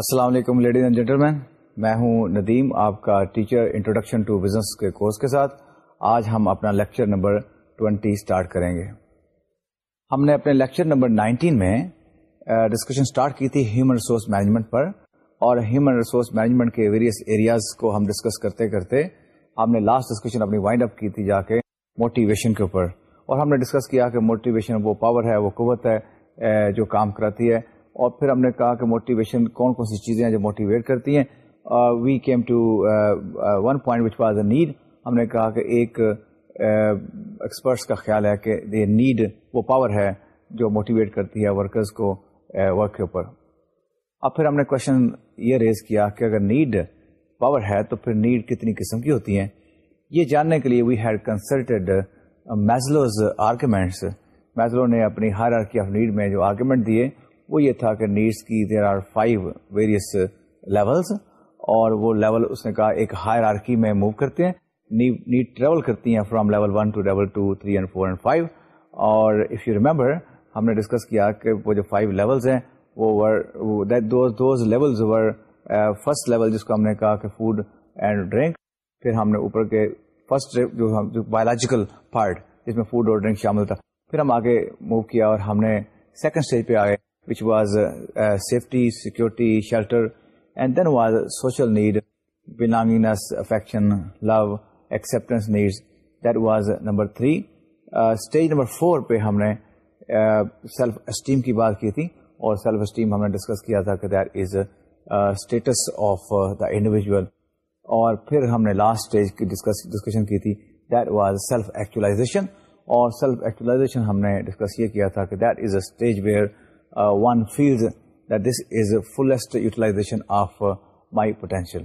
السلام علیکم ladies and gentlemen میں ہوں ندیم آپ کا ٹیچر انٹروڈکشن ٹو بزنس کے کورس کے ساتھ آج ہم اپنا لیکچر نمبر 20 اسٹارٹ کریں گے ہم نے اپنے لیکچر نمبر 19 میں ڈسکشن اسٹارٹ کی تھی ہیومن ریسورس مینجمنٹ پر اور ہیومن ریسورس مینجمنٹ کے ویریس ایریاز کو ہم ڈسکس کرتے کرتے ہم نے لاسٹ ڈسکشن اپنی وائنڈ اپ کی تھی جا کے موٹیویشن کے اوپر اور ہم نے ڈسکس کیا کہ موٹیویشن وہ پاور ہے وہ قوت ہے جو کام کراتی ہے اور پھر ہم نے کہا کہ موٹیویشن کون کون سی چیزیں ہیں جو موٹیویٹ کرتی ہیں we came to one point which was a need ہم نے کہا کہ ایک ایکسپرٹس کا خیال ہے کہ نیڈ وہ پاور ہے جو موٹیویٹ کرتی ہے ورکرز کو ورک کے اوپر اب پھر ہم نے کوشچن یہ ریز کیا کہ اگر نیڈ پاور ہے تو پھر نیڈ کتنی قسم کی ہوتی ہیں یہ جاننے کے لیے we had consulted Maslow's arguments Maslow نے اپنی ہر آرکی آف نیڈ میں جو آرگومنٹ دیے وہ یہ تھا کہ نیڈس کی there are five various level اور وہ لیول اس نے کہا ایک ہائر آرکی میں موو کرتے ہیں نیڈ ٹریول کرتی ہیں from level one to to level three and and four five اور اف یو ریمبر ہم نے ڈسکس کیا کہ وہ جو فائیو لیولس ہیں وہ لیولز ور فرسٹ لیول جس کو ہم نے کہا کہ فوڈ اینڈ ڈرنک پھر ہم نے اوپر کے فرسٹ جو بایولوجیکل پارٹ جس میں فوڈ اور ڈرنک شامل تھا پھر ہم آگے موو کیا اور ہم نے سیکنڈ اسٹیج پہ آئے which was safety security shelter and then was social need belongingness affection love acceptance need that was number three stage number four پہ ہم نے سیلف اسٹیم کی بات کی تھی اور سیلف اسٹیم ہم نے ڈسکس کیا تھا کہ that is status of the individual اور پھر ہم نے لاسٹ اسٹیج کی ڈسکشن کی تھی دیٹ واز سیلف ایکچولاشن اور سیلف ایکچولا ہم نے ڈسکس یہ کیا تھا کہ that is a stage where one field that this is fullest utilization of my potential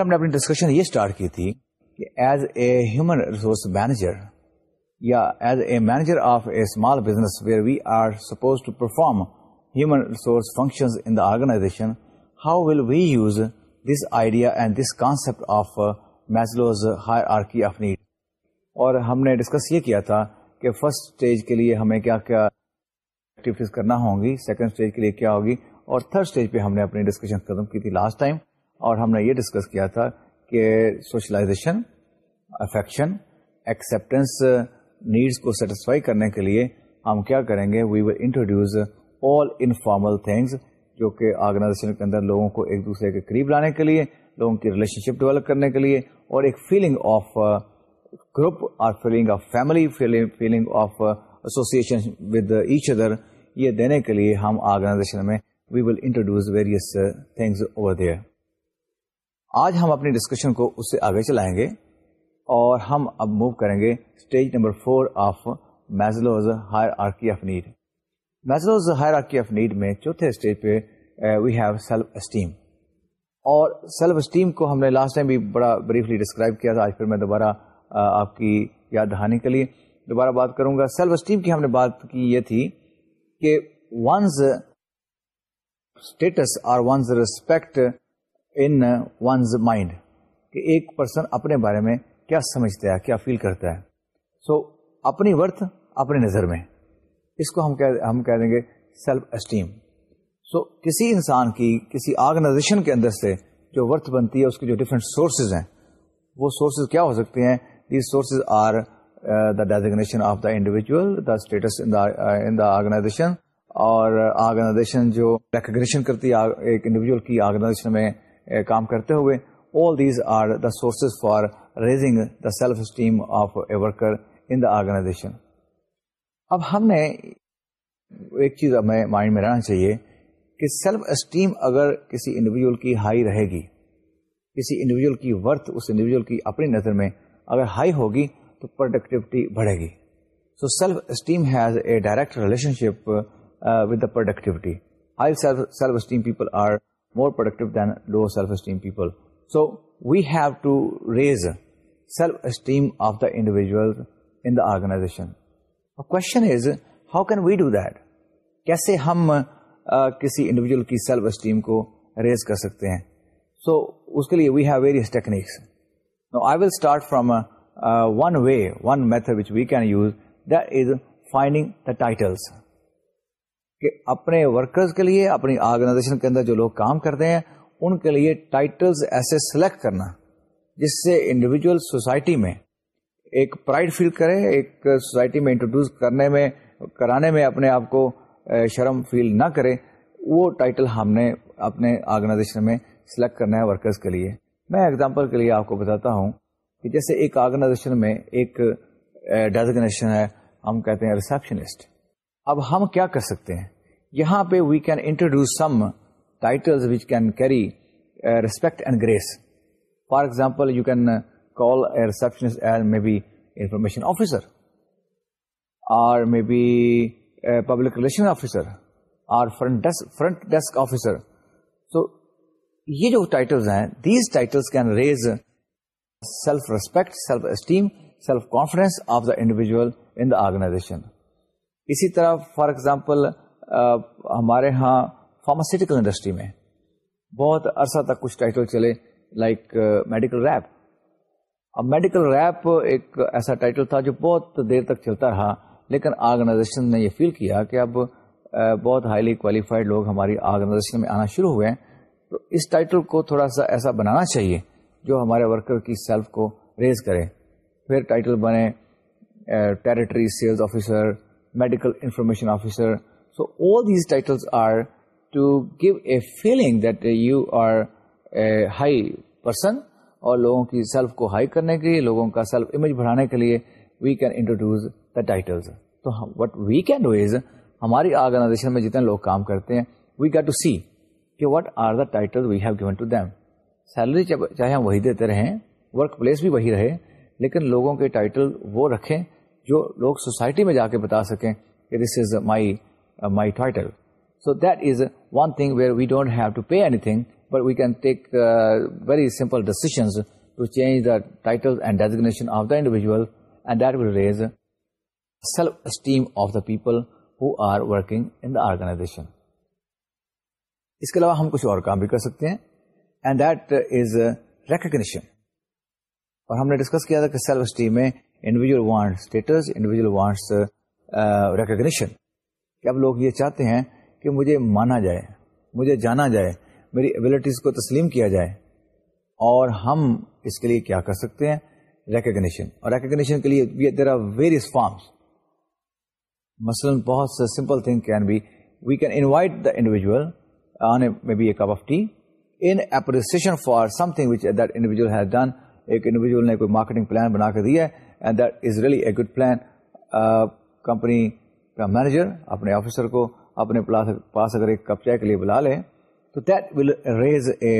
ہم نے اپنی ڈسکشن یہ اسٹارٹ کی تھی کہ as a human resource manager یا as a manager of a small business where we are suppose to perform human resource functions in the organization how will we use this idea and this concept of Maslow's hierarchy of need اور ہم نے discuss یہ کیا تھا کہ first stage کے لیے ہمیں کیا کیا ایکٹیویٹیز کرنا ہوں گی سیکنڈ اسٹیج کے لیے کیا ہوگی اور تھرڈ اسٹیج پہ ہم نے اپنی ڈسکشن ختم کی تھی لاسٹ ٹائم اور ہم نے یہ ڈسکس کیا تھا کہ سوشلائزیشن افیکشن ایکسپٹینس نیڈس کو سیٹسفائی کرنے کے لیے ہم کیا کریں گے we will introduce all informal things جو کہ آرگنائزیشن کے اندر لوگوں کو ایک دوسرے کے قریب لانے کے لیے لوگوں کی ریلیشن شپ ڈیولپ کرنے کے لیے اور ایک فیلنگ آف گروپ اور feeling of family feeling of association with each other یہ دینے کے لیے ہم آرگنائزیشن میں we will introduce various things over there آج ہم اپنی ڈسکشن کو اس سے آگے چلائیں گے اور ہم اب موو کریں گے stage number four of Maslow's hierarchy of need Maslow's hierarchy of need میں چوتھے اسٹیج پہ وی ہیو سیلف اسٹیم اور سیلف اسٹیم کو ہم نے لاسٹ ٹائم بھی بڑا بریفلی ڈسکرائب کیا تھا آج پھر میں دوبارہ uh, آپ کی یاد دہانی کے لیے دوبارہ بات کروں گا سیلف اسٹیم کی ہم نے بات کی یہ تھی کہ ونز اسٹیٹس اور one's one's respect in mind کہ ایک پرسن اپنے بارے میں کیا سمجھتا ہے کیا فیل کرتا ہے سو so, اپنی ورتھ اپنی نظر میں اس کو ہم کہہ ہم کہہ دیں گے سیلف اسٹیم سو کسی انسان کی کسی آرگنائزیشن کے اندر سے جو ورتھ بنتی ہے اس کی جو ڈفرینٹ سورسز ہیں وہ سورسز کیا ہو سکتے ہیں these sources are the designation of the individual the status اور آرگنائزیشن جو ریکگنیشن کرتی ہے ایک انڈیویجل کی آرگنائزیشن میں uh, کام کرتے ہوئے all these are the sources for raising the self esteem of a worker in the organisation اب ہم نے ایک چیز ہمیں مائنڈ میں رہنا چاہیے کہ سیلف اسٹیم اگر کسی انڈیویجل کی ہائی رہے گی کسی انڈیویجل کی ورتھ اس انڈیویجل کی اپنی نظر میں اگر ہائی ہوگی تو پروڈکٹیوٹی بڑھے گی so self esteem has a direct relationship with the productivity high self esteem people are more productive than low self esteem people so we have to raise self esteem of the individual in the organisation question is how can we do that کیسے ہم uh, کسی individual کی self esteem کو raise کر سکتے ہیں so اس کے لیے we have various techniques I will start from one way one method which we can use that is finding the titles کہ اپنے ورکرز کے لیے اپنی آرگنائزیشن کے اندر جو لوگ کام کرتے ہیں ان کے لیے ٹائٹلز ایسے سلیکٹ کرنا جس سے انڈیویجل سوسائٹی میں ایک پرائڈ فیل کرے ایک سوسائٹی میں انٹروڈیوس کرنے میں کرانے میں اپنے آپ کو شرم فیل نہ کرے وہ ٹائٹل ہم نے اپنے آرگنائزیشن میں سلیکٹ کرنا ہے ورکرز کے لیے میں اگزامپل کے لیے آپ کو بتاتا ہوں کہ جیسے ایک آرگنائزیشن میں ایک ڈیزگنیشن ہے ہم کہتے ہیں ریسپشنسٹ اب ہم کیا کر سکتے ہیں یہاں پہ we can introduce some title which can carry respect and grace for example you can call a receptionist as may be information officer or may be public relation officer or front desk officer so یہ جو titles ہیں these titles can raise self respect self esteem self confidence of the individual in the organisation اسی طرح for example ہمارے یہاں pharmaceutical industry میں بہت عرصہ تک کچھ ٹائٹل چلے لائک میڈیکل ریپ اب میڈیکل ریپ ایک ایسا ٹائٹل تھا جو بہت دیر تک چلتا رہا لیکن آرگنائزیشن نے یہ فیل کیا کہ اب بہت ہائیلی کوالیفائڈ لوگ ہماری آرگنائزیشن میں آنا شروع ہوئے ہیں تو اس ٹائٹل کو تھوڑا سا ایسا بنانا چاہیے جو ہمارے ورکر کی سیلف کو ریز کرے پھر ٹائٹل بنے territory sales officer medical information officer so all these titles are to give a feeling that you are a high person اور لوگوں کی سیلف کو ہائی کرنے کے لیے لوگوں کا سیلف امیج بڑھانے کے لیے we can introduce the titles تو what we can do is ہماری آرگنائزیشن میں جتنے لوگ کام کرتے ہیں وی گیٹ ٹو سی کہ what are the title we have given to them salary چاہے ہم وہی دیتے رہیں ورک پلیس بھی وہی رہے لیکن لوگوں کے ٹائٹل وہ رکھیں جو لوگ سوسائٹی میں جا کے بتا سکیں کہ this is my my title so that is one thing where we don't have to pay anything but we can take very simple decisions to change the title and designation of the individual and that will raise self esteem of the people who are working in the organisation اس کے علاوہ ہم کچھ اور کام بھی کر سکتے ہیں اینڈ دیٹ از ریکگنیشن اور ہم نے ڈسکس کیا تھا کہ سیلف اسٹیم میں individual want status individual wants recognition کہ اب لوگ یہ چاہتے ہیں کہ مجھے مانا جائے مجھے جانا جائے میری ایبلٹیز کو تسلیم کیا جائے اور ہم اس کے لیے کیا کر سکتے ہیں ریکگنیشن اور ریکگنیشن کے لیے دیر آر ویریس فارمس مثلاً بہت simple thing can be we can invite the individual on a may be a cup of tea in for something which that has done ایک انڈیویجل نے کوئی marketing plan بنا کے دیا ہے and that is really a good plan company کا manager اپنے officer کو اپنے پاس اگر ایک کے لیے بلا لے تو that will raise a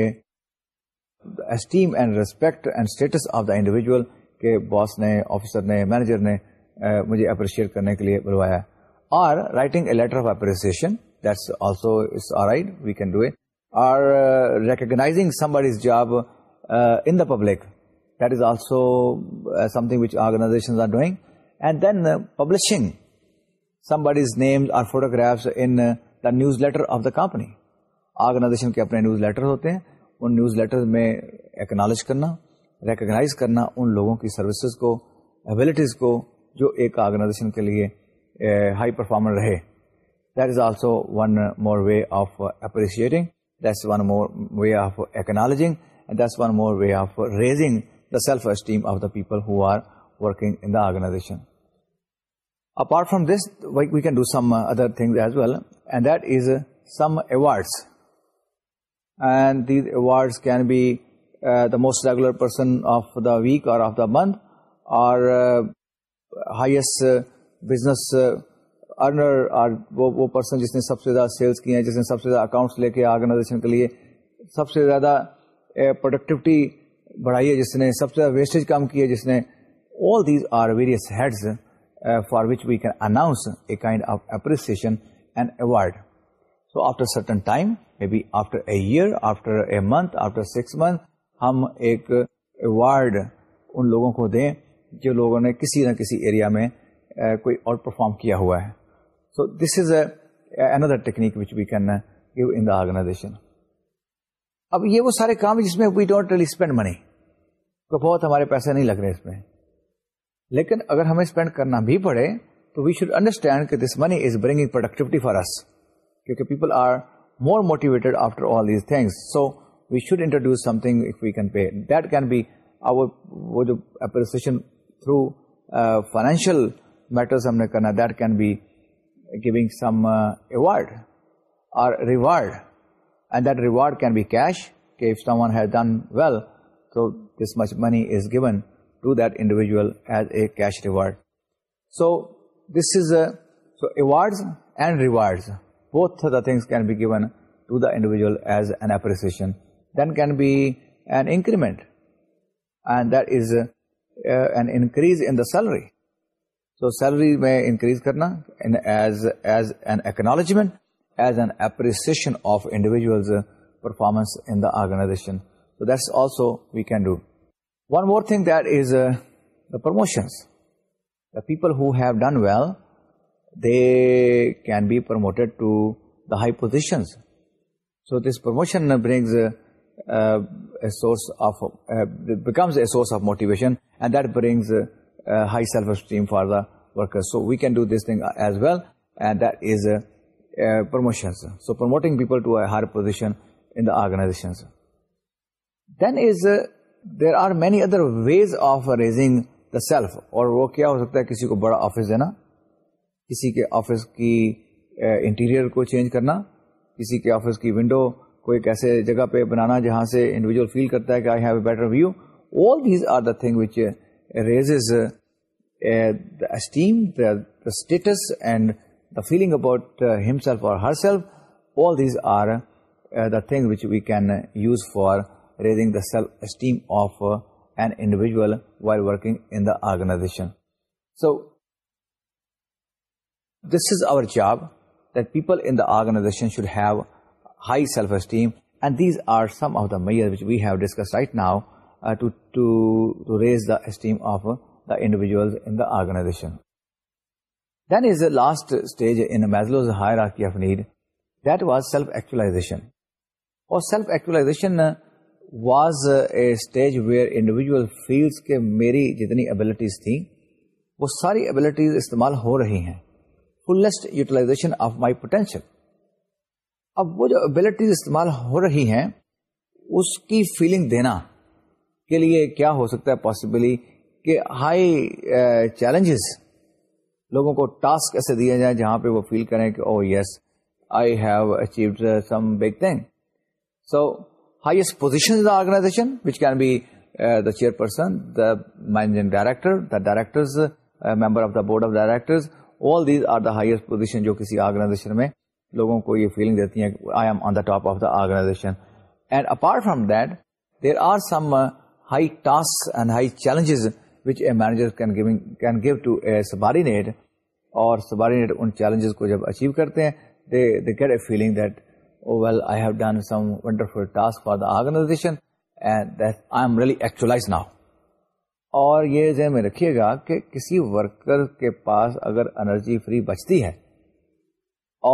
esteem and respect and status of the individual کے باس نے آفیسر نے مینیجر نے مجھے اپریشیٹ کرنے کے لیے بلوایا اور writing a letter of that's also it's or right we can do it or recognising somebody's job in the public that is also something organisations are doing and then publishing somebody's names or photograph in newsletter of the company organisation کے اپنے newsletter ہوتے ہیں ان newsletter میں acknowledge کرنا recognise کرنا ان لوگوں کی سروسز کو ابلیٹیز کو جو ایک آرگنائزیشن کے لیے ہائی uh, پرفارمر رہے that is also one more way of appreciating That's one more way of acknowledging, and that's one more way of raising the self-esteem of the people who are working in the organization. Apart from this, we can do some other things as well, and that is some awards. And these awards can be uh, the most regular person of the week or of the month, or uh, highest uh, business earner اور وہ person جس نے سب سے زیادہ sales کیے ہیں جس نے سب سے زیادہ اکاؤنٹس لے کے آرگنائزیشن کے لیے سب سے زیادہ پروڈکٹیوٹی بڑھائی ہے جس نے سب سے زیادہ ویسٹیج کام کی ہے جس نے all these are various heads for which we can announce a kind of appreciation and award so after certain time after a year after a month after six month ہم ایک ایوارڈ ان لوگوں کو دیں جو لوگوں نے کسی نہ کسی ایریا میں کوئی اور پرفارم کیا ہوا ہے so this is a technique we can give in organisation اب یہ وہ سارے کام جس میں we don't really spend money تو بہت ہمارے پیسے نہیں لگ رہے اس میں لیکن اگر ہمیں اسپینڈ کرنا بھی پڑے تو وی شوڈ انڈرسٹینڈ کہ this money is bringing productivity for us کیونکہ people are more motivated after all these things so we should introduce something we can pay that can be وہ جو اپریسیشن تھرو فائنینشیل میٹرز ہم نے کرنا that can be giving some award can be cash کہنی is given to دل as a so this is award and rewards things can be given as an appreciation then can be an increment and that is an increase in the salary salary میں increase کرنا as an acknowledgement as an appreciation of individual performance in the organisation that's also we can do one more thing that is the promotions the people who have done well they can be promoted to the high positions so this promotion brings source of becomes a source of motivation and that brings high self esteem for the workers as well and that is promotion other ways of raising the self اور وہ کیا ہو سکتا ہے کسی کو بڑا office دینا کسی کے آفس کی انٹیریئر کو چینج کرنا کسی کے آفس کی ونڈو کو ایک ایسے جگہ پہ بنانا جہاں سے انڈیویجول فیل کرتا ہے کہ I have a better view all these are the thing which raise the esteem status and the feeling about him her selves we can use for raising the self esteem of an individual working so this is our job people organisation should have high self esteem and these are of the mere now esteem of the individual organisation then is the last stage in کی میری جتنی abilities تھیں وہ ساری abilities استعمال ہو رہی ہیں fullest utilisation of my potential اب وہ جو ایبلٹیز استعمال ہو رہی ہیں اس کی فیلنگ دینا کے لیے کیا ہو سکتا ہے پاسبلی کہ ہائی چیلنجز uh, لوگوں کو ٹاسک ایسے دیے جائیں جہاں پہ وہ فیل کریں کہ او yes I have achieved some big thing so highest position organisation which can be the chairperson the managing director the director member of the board of director all these are the highest position جو کسی organization میں لوگوں کو یہ feeling دیتی ہیں I am on the top of the organisation and apart from that there are some high task and high challenges which a manager can give to a subordinate اور subordinate ان challenges کو جب achieve کرتے ہیں they they get a feeling that well I have done some wonderful task for the organisation and that I am now اور یہ ذہن میں رکھیے گا کہ کسی ورکر کے پاس اگر انرجی فری بچتی ہے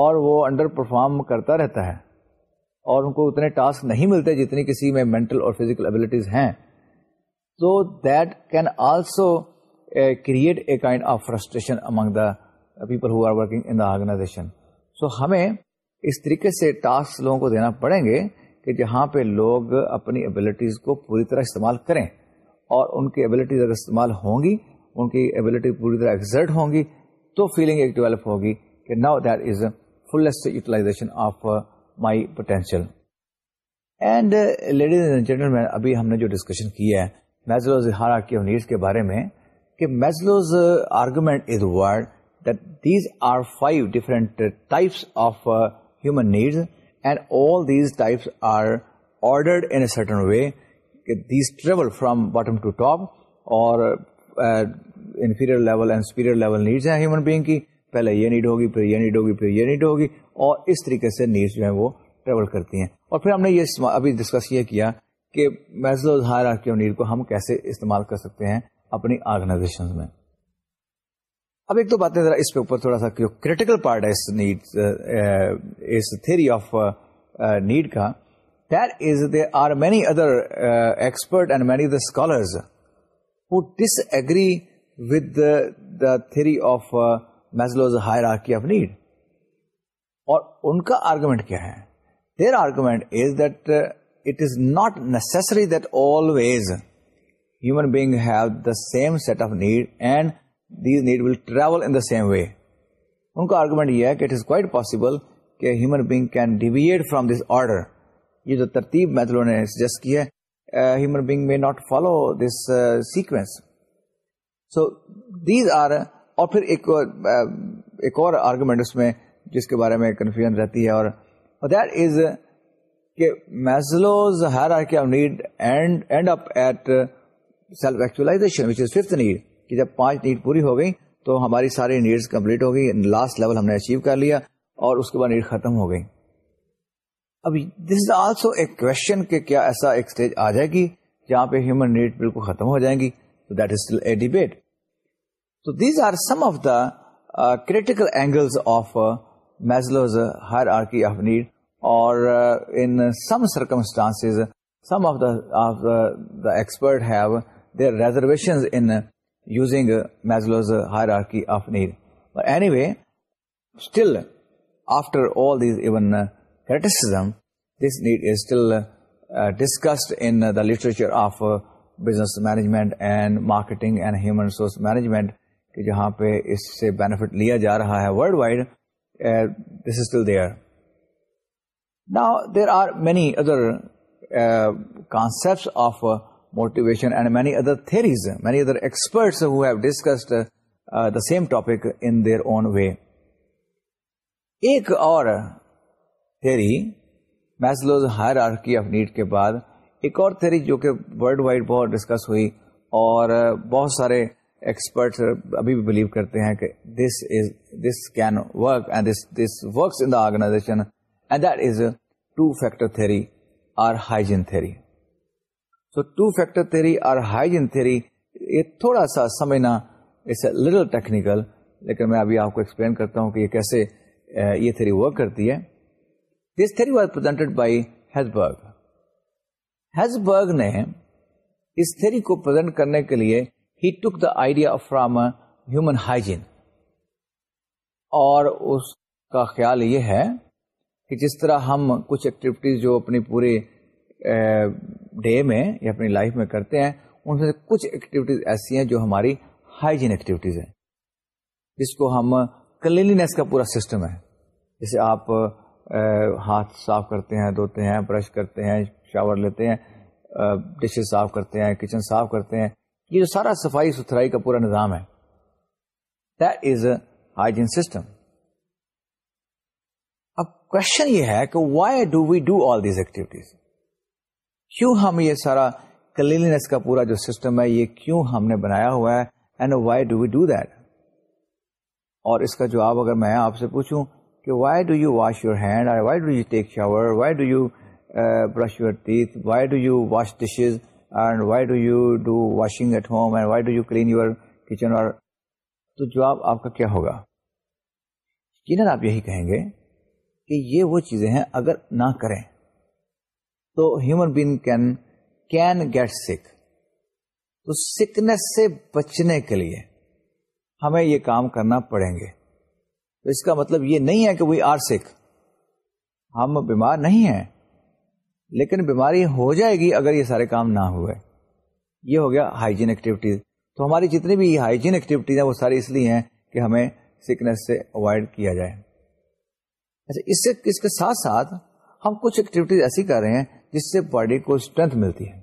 اور وہ انڈر پرفارم کرتا رہتا ہے اور ان کو اتنے ٹاسک نہیں ملتے جتنی کسی میں مینٹل اور فزیکل ابلیٹیز ہیں so that can also create a kind of frustration among the people organisation so ہمیں اس طریقے سے ٹاسک لوگوں کو دینا پڑیں گے کہ جہاں پہ لوگ اپنی ابلیٹیز کو پوری طرح استعمال کریں اور ان کی ایبلٹیز اگر استعمال ہوگی ان کی ایبلٹی پوری طرح ایگزٹ ہوں گی تو فیلنگ ایک ڈیولپ ہوگی کہ no that is fullest of my potential and ladies and gentlemen ابھی ہم نے جو ڈسکشن کیا ہے میزلوز اہارا آف نیڈس کے بارے میں inferior level and superior level needs ہیں ہیومن بینگ کی پہلے یہ نیڈ ہوگی پھر یہ نیڈ ہوگی پھر یہ نیڈ ہوگی اور اس طریقے سے نیڈز جو ہیں وہ ٹریول کرتی ہیں اور پھر ہم نے یہ ابھی ڈسکس یہ کیا Maslow's hierarchy of need کو ہم کیسے استعمال کر سکتے ہیں اپنی آرگنائزیشن میں اب ایک تو باتیں ذرا اس پہ اوپر تھوڑا سا کریٹیکل پارٹ ہے اس نیڈ uh, اس تھیری آف نیڈ کا there is they are many other expert and many other scholars who disagree with the theory of Maslow's hierarchy of need اور ان کا آرگومنٹ کیا ہے their argument is that ومنگ the same set of need and the need will travel ان کا argument یہ ہے کہ human being can deviate from this order یہ جو ترتیب میتھلو نے سجیسٹ کی ہے not follow this sequence so these are اور پھر ایک اور آرگومنٹ اس میں جس کے بارے میں کنفیوژن رہتی ہے اور دیر از کہ Maslow's are five need end up at self which is fifth need کہ جب پانچ نیڈ پوری ہو گئی تو ہماری ساری نیڈ کمپلیٹ ہو گئی لاسٹ لیول ہم نے اچیو کر لیا اور اس کے بعد نیڈ ختم ہو گئی اب this is also a question کہ کیا ایسا ایک اسٹیج آ جائے گی جہاں پہ ہیومن نیڈ بالکل ختم ہو جائیں گی تو that is still a debate تو these are some of the critical angles of Maslow's hierarchy of need اور in some circumstance some of the of the expert have their reservation anyway still after all these even critics this need is still discussed in the literature of business management and marketing and human resource management کہ جہاں پہ اس سے benefit لیا جا رہا ہے worldwide this is still there نا there are many other concept of motivation own way ایک اور تھیری میسلوز لوز ہائر آرکی آف نیڈ کے بعد ایک اور تھیری جو کہ ورلڈ وائڈ بہت ڈسکس ہوئی اور بہت سارے ایکسپرٹس ابھی بھی بلیو کرتے ہیں کہ this is this can work and this this works in the organisation factor theory or hygiene theory so two factor theory or hygiene theory تھوڑا سا سمجھنا لٹل ٹیکنیکل لیکن میں یہ کیسے یہ تھیری ورک کرتی ہے this theory was by Herzberg نے اس تھیری کو پرزینٹ کرنے کے لیے he took the idea from human hygiene اور اس کا خیال یہ ہے کہ جس طرح ہم کچھ ایکٹیویٹیز جو اپنی پورے ڈے میں یا اپنی لائف میں کرتے ہیں ان میں کچھ ایکٹیویٹیز ایسی ہیں جو ہماری ہائیجین ایکٹیویٹیز ہیں جس کو ہم کلینلینس کا پورا سسٹم ہے جیسے آپ ہاتھ صاف کرتے ہیں دھوتے ہیں برش کرتے ہیں شاور لیتے ہیں ڈشز صاف کرتے ہیں کچن صاف کرتے ہیں یہ جو سارا صفائی ستھرائی کا پورا نظام ہے دیٹ از ہائیجین سسٹم اب کوشچن یہ ہے کہ why do we do all these activities کیوں ہم یہ سارا کلینس کا پورا جو سسٹم ہے یہ کیوں ہم نے بنایا ہوا ہے and why do do we that اور اس کا جواب اگر میں آپ سے پوچھوں کہ why do you wash your hand why do you take shower why do you brush your teeth why do you wash dishes and why do you do washing at home and why do you clean your kitchen اور تو جواب آپ کا کیا ہوگا یقیناً آپ یہی کہیں گے کہ یہ وہ چیزیں ہیں اگر نہ کریں تو human being can can get sick تو سکنس سے بچنے کے لیے ہمیں یہ کام کرنا پڑیں گے تو اس کا مطلب یہ نہیں ہے کہ وی آر سکھ ہم بیمار نہیں ہیں لیکن بیماری ہو جائے گی اگر یہ سارے کام نہ ہوئے یہ ہو گیا ہائیجین ایکٹیویٹیز تو ہماری جتنی بھی ہائیجین ایکٹیویٹیز ہیں وہ ساری اس لیے ہیں کہ ہمیں سکنس سے اوائڈ کیا جائے اچھا، اس سے اس کے ساتھ ساتھ ہم کچھ ایکٹیویٹیز ایسی کر رہے ہیں جس سے باڈی کو اسٹرینتھ ملتی ہے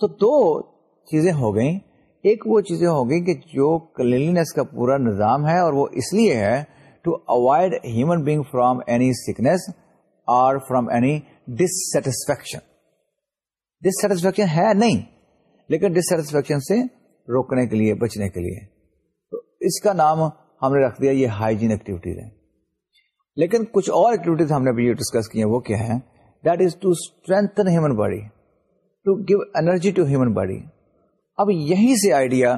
تو دو چیزیں ہو گئیں ایک وہ چیزیں ہو گئیں کہ جو کلینلینس کا پورا نظام ہے اور وہ اس لیے ہے to avoid human being from any sickness اور فرام اینی ڈسٹسفیکشن ڈسٹسفیکشن ہے نہیں لیکن ڈسٹسفیکشن سے روکنے کے لیے بچنے کے لیے تو اس کا نام ہم نے رکھ دیا یہ ہائیجین ایکٹیویٹیز ہے لیکن کچھ اور ایکٹیویٹیز ہم نے ڈسکس کی ہیں وہ کیا ہے body to give energy to human body اب یہیں سے آئیڈیا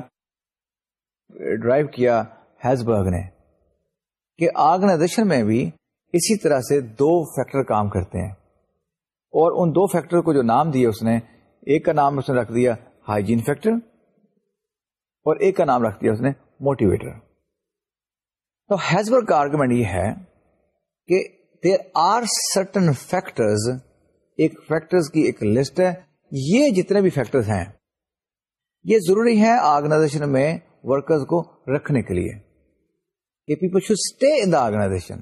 ڈرائیو کیا ہیز برگ نے کہ آرگنائزیشن میں بھی اسی طرح سے دو فیکٹر کام کرتے ہیں اور ان دو فیکٹر کو جو نام دیے اس نے ایک کا نام اس نے رکھ دیا ہائیجین فیکٹر اور ایک کا نام رکھ دیا اس نے موٹیویٹر تو ہیزبرگ کا آرگومنٹ یہ ہے کہ دیر آر سرٹن فیکٹرز ایک فیکٹر کی ایک لسٹ ہے یہ جتنے بھی فیکٹر ہیں یہ ضروری ہے آرگنائزیشن میں ورکرز کو رکھنے کے لیے کہ people should stay in the organization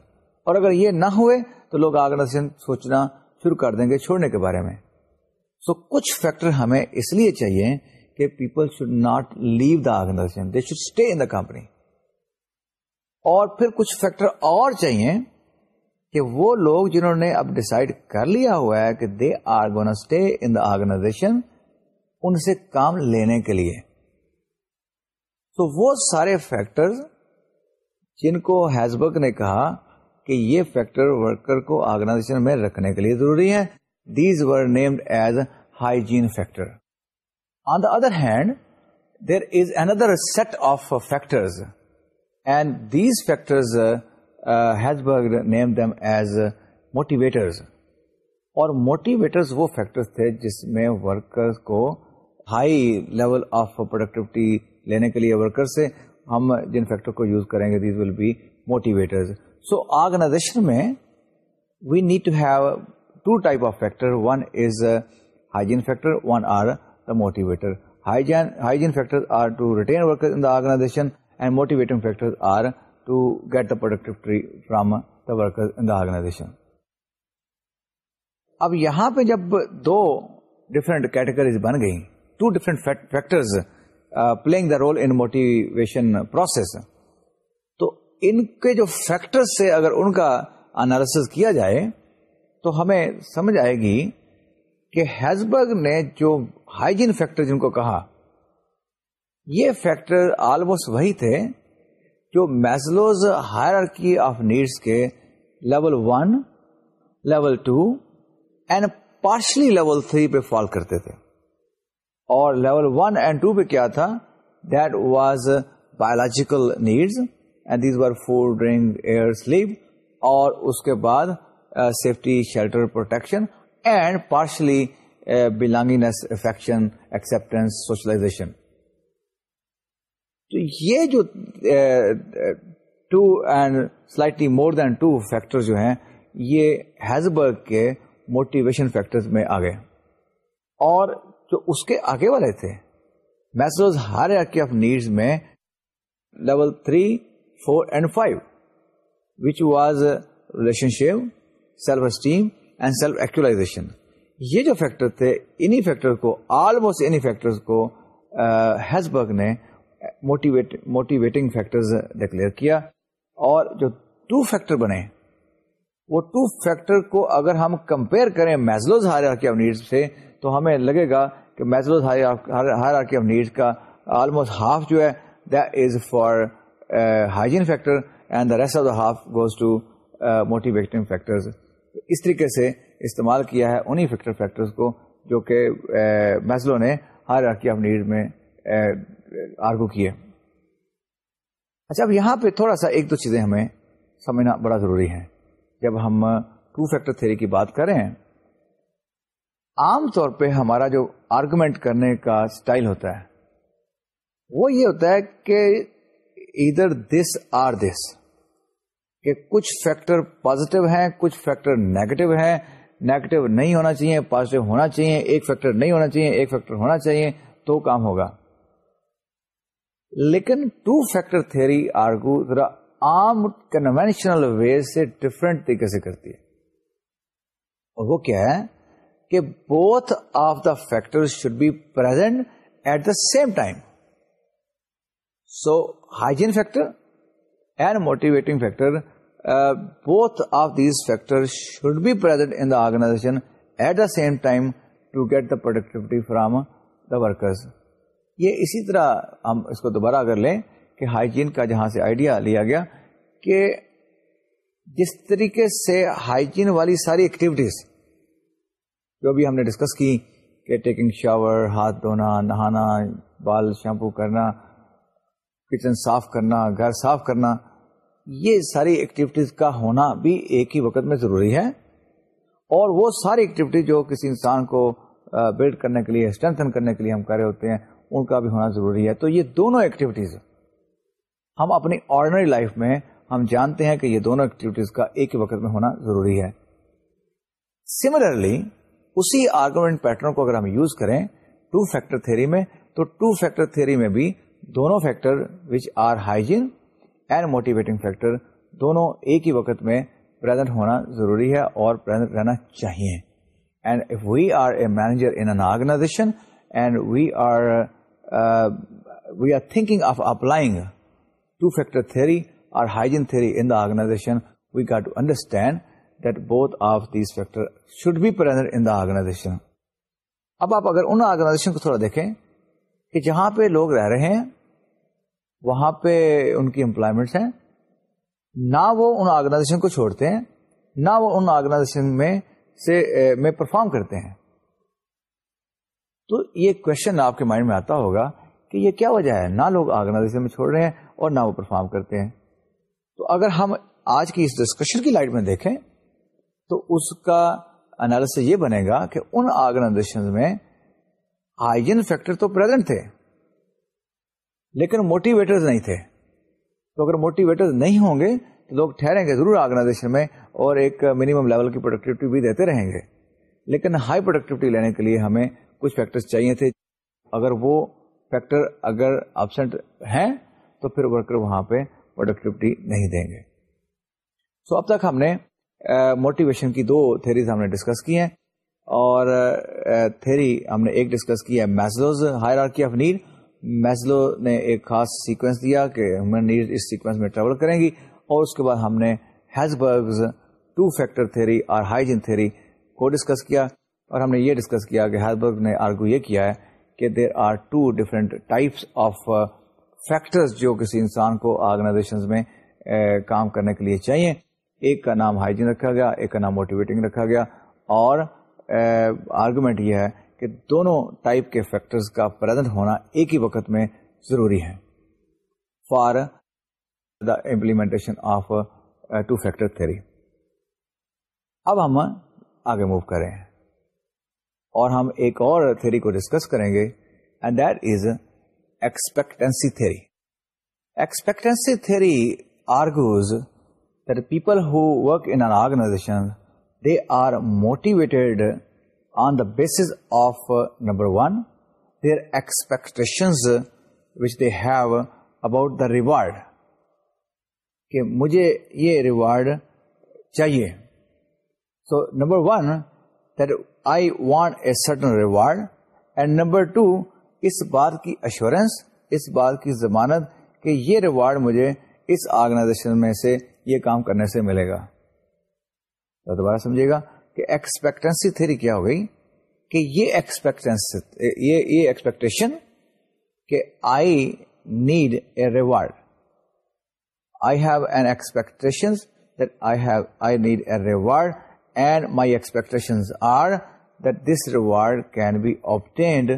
اور اگر یہ نہ ہوئے تو لوگ آرگنائزیشن سوچنا شروع کر دیں گے چھوڑنے کے بارے میں سو so, کچھ فیکٹر ہمیں اس لیے چاہیے کہ people should not leave the organization they should stay in the company اور پھر کچھ فیکٹر اور چاہیے کہ وہ لوگ جنہوں نے اب ڈسائڈ کر لیا ہوا ہے کہ they are gonna stay in the organization ان سے کام لینے کے لیے تو وہ سارے فیکٹر جن کو ہیزبرگ نے کہا کہ یہ فیکٹر ورکر کو آرگنائزیشن میں رکھنے کے لیے ضروری ہے these were named as hygiene factor on the other hand there is another set of factors and these factors Herzberg name them as motivators اور موٹیویٹرز وہ فیکٹرز تھے جس میں ورکرز کو ہائی لیول آف پروڈکٹیوٹی لینے کے لیے worker سے ہم جن فیکٹر کو یوز کریں گے these will be motivators so organization میں we need to have two type of factor one is hygiene factor one are the motivator hygiene factor motivating factor are to get a product from the worker organization اب یہاں پہ جب دو different categories بن گئیں two factors the role in motivation process تو ان کے جو فیکٹرز سے اگر ان کا انالیس کیا جائے تو ہمیں سمجھ آئے گی کہ ہیزبرگ نے جو ہائیجین فیکٹر جن کو کہا یہ فیکٹر آلموسٹ وہی تھے جو میزلوز ہائر آف نیڈس کے level one level two and partially level three پہ فال کرتے تھے اور لیول ون اینڈ ٹو پہ کیا تھا that was biological needs and these were food drink air sleep اور اس کے بعد safety shelter protection and partially belongingness affection acceptance socialization تو یہ جو two and slightly more than two factor جو ہیں یہ ہیزبرگ کے موٹیویشن فیکٹر میں آ گئے اور جو اس کے آگے والے تھے ہر ایک آف میں level three four and five which was relationship self esteem and self actualization یہ جو فیکٹر تھے انہیں فیکٹر کو آلموسٹ انہیں فیکٹر کو ہیزبرگ نے موٹیویٹ موٹیویٹنگ فیکٹرز ڈکلیئر کیا اور جو ٹو فیکٹر بنے وہ ٹو فیکٹر کو اگر ہم کمپیئر کریں میزلوز آف ہائیڈ سے تو ہمیں لگے گا کہ Maslow's hierarchy of need کا آلموسٹ ہاف جو ہے this for hygiene factor and the rest of the half goes to motivating factor اس طریقے سے استعمال کیا ہے انہیں فیکٹر کو جو کہ میزلو uh, نے ہر آرکی آف نیڈ میں uh, آرگو کیے اچھا اب یہاں پہ تھوڑا سا ایک دو چیزیں ہمیں سمجھنا بڑا ضروری ہے جب ہم ٹو فیکٹر تھری کی بات کریں عام طور پہ ہمارا جو آرگومنٹ کرنے کا اسٹائل ہوتا ہے وہ یہ ہوتا ہے کہ ادھر دس آر دس کہ کچھ فیکٹر پازیٹو ہیں کچھ فیکٹر نیگیٹو ہیں نیگیٹو نہیں ہونا چاہیے پازیٹو ہونا چاہیے ایک فیکٹر نہیں ہونا چاہیے ایک فیکٹر ہونا چاہیے تو کام ہوگا لیکن ٹو فیکٹر تھیری آرگو ذرا عام کنوینشنل وے سے ڈفرینٹ طریقے سے کرتی ہے اور وہ کیا ہے کہ both of the factor should be present at the same time so hygiene factor and motivating factor both of these factor should be present in the organization at the same time to get the productivity from the workers یہ اسی طرح ہم اس کو دوبارہ کر لیں کہ hygiene کا جہاں سے آئیڈیا لیا گیا کہ جس طریقے سے ہائیجین والی ساری ایکٹیویٹیز جو بھی ہم نے ڈسکس کی کہ ٹیکنگ شاور ہاتھ دھونا نہانا بال شیمپو کرنا کچن صاف کرنا گھر صاف کرنا یہ ساری ایکٹیویٹیز کا ہونا بھی ایک ہی وقت میں ضروری ہے اور وہ ساری ایکٹیویٹی جو کسی انسان کو بلڈ کرنے کے لیے اسٹرینتھن کرنے کے لیے ہم کر رہے ہوتے ہیں ان کا بھی ہونا ضروری ہے تو یہ دونوں ایکٹیویٹیز ہم اپنی آرڈنری لائف میں ہم جانتے ہیں کہ یہ دونوں ایکٹیویٹیز کا ایک ہی وقت میں ہونا ضروری ہے سملرلی اسی آرگومنٹ پیٹرن کو اگر ہم یوز کریں ٹو فیکٹر میں تو ٹو فیکٹر میں بھی دونوں factor which are hygiene and motivating factor دونوں ایک ہی وقت میں ہونا ضروری ہے اور رہنا چاہیے and we are a manager in organization and we are we are think of applying two factor theory organization اب آپ اگر ان آرگنائزیشن کو تھوڑا دیکھیں کہ جہاں پہ لوگ رہ رہے ہیں وہاں پہ ان کی امپلائمنٹ ہیں نہ وہ ان آرگنائزیشن کو چھوڑتے ہیں نہ وہ ان آرگنائزیشن میں سے میں پرفارم کرتے ہیں تو یہ کوشچن آپ کے مائنڈ میں آتا ہوگا کہ یہ کیا وجہ ہے نہ لوگ میں چھوڑ رہے ہیں اور نہ وہ پرفارم کرتے ہیں تو اگر ہم آج کی اس ڈسکشن کی لائٹ میں دیکھیں تو اس کا انالیس یہ بنے گا کہ ان آرگنائزیشن میں ہائیجین فیکٹر تو پریزنٹ تھے لیکن موٹیویٹرز نہیں تھے تو اگر موٹیویٹر نہیں ہوں گے تو لوگ ٹھہریں گے ضرور میں اور ایک منیمم لیول کی پروڈکٹیوٹی بھی دیتے رہیں گے لیکن ہائی پروڈکٹیوٹی لینے کے لیے ہمیں کچھ فیکٹر چاہیے تھے اگر وہ فیکٹر اگر ابسینٹ ہیں تو پھر ورکر وہاں پہ پروڈکٹیوٹی نہیں دیں گے سو so, اب تک ہم نے موٹیویشن uh, کی دو تھیریز ہم نے ڈسکس کی ہیں اور تھیری uh, ہم نے ایک ڈسکس کی ہے Maslow's hierarchy of need Maslow نے ایک خاص سیکوینس دیا کہ نیڈ اس سیکوینس میں ٹریول کریں گی اور اس کے بعد ہم نے ہیزبرگز ٹو فیکٹر تھیری اور ہائیجین تھیری کو ڈسکس کیا اور ہم نے یہ ڈسکس کیا کہ ہیلبرگ نے آرگو یہ کیا ہے کہ there are two different types of factors جو کسی انسان کو آرگنائزیشن میں uh, کام کرنے کے لیے چاہیے ایک کا نام ہائجین رکھا گیا ایک کا نام موٹیویٹنگ رکھا گیا اور آرگومنٹ uh, یہ ہے کہ دونوں ٹائپ کے فیکٹرز کا پرزنٹ ہونا ایک ہی وقت میں ضروری ہے for the implementation of two factor theory اب ہم آگے موو کریں اور ہم ایک اور تھری کو ڈسکس کریں گے and that is expectancy theory expectancy theory argues the people who work in organization they are motivated on the basis of number one their expectations which they have about the reward کہ مجھے یہ reward چاہیے so number one that I want a certain reward and number two اس بات کی assurance اس بات کی ضمانت کہ یہ ریوارڈ مجھے اس آرگنائزیشن میں سے یہ کام کرنے سے ملے گا تو دوبارہ سمجھے گا کہ ایکسپیکٹنسی تھری کیا ہو گئی کہ یہ ایکسپیکٹنس یہ ایکسپیکٹیشن کہ I need a reward I have an expectation that I have I need a reward and my expectation are that this reward can be obtained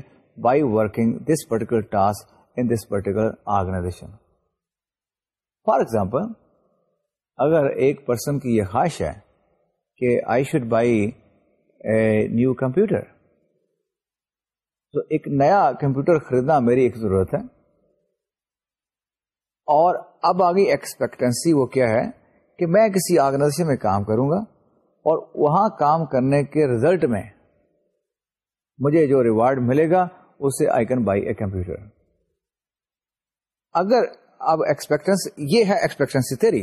by working this particular task in this particular organization. For example اگر ایک person کی یہ خواہش ہے کہ I should buy a new computer تو ایک نیا کمپیوٹر خریدنا میری ایک ضرورت ہے اور اب آگے ایکسپیکٹنسی وہ کیا ہے کہ میں کسی آرگنائزیشن میں کام کروں گا اور وہاں کام کرنے کے رزلٹ میں مجھے جو ریوارڈ ملے گا اسے I can buy a computer اگر اب ایکسپیکٹنس یہ ہے ایکسپیکٹنس تیری